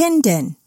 Tendon.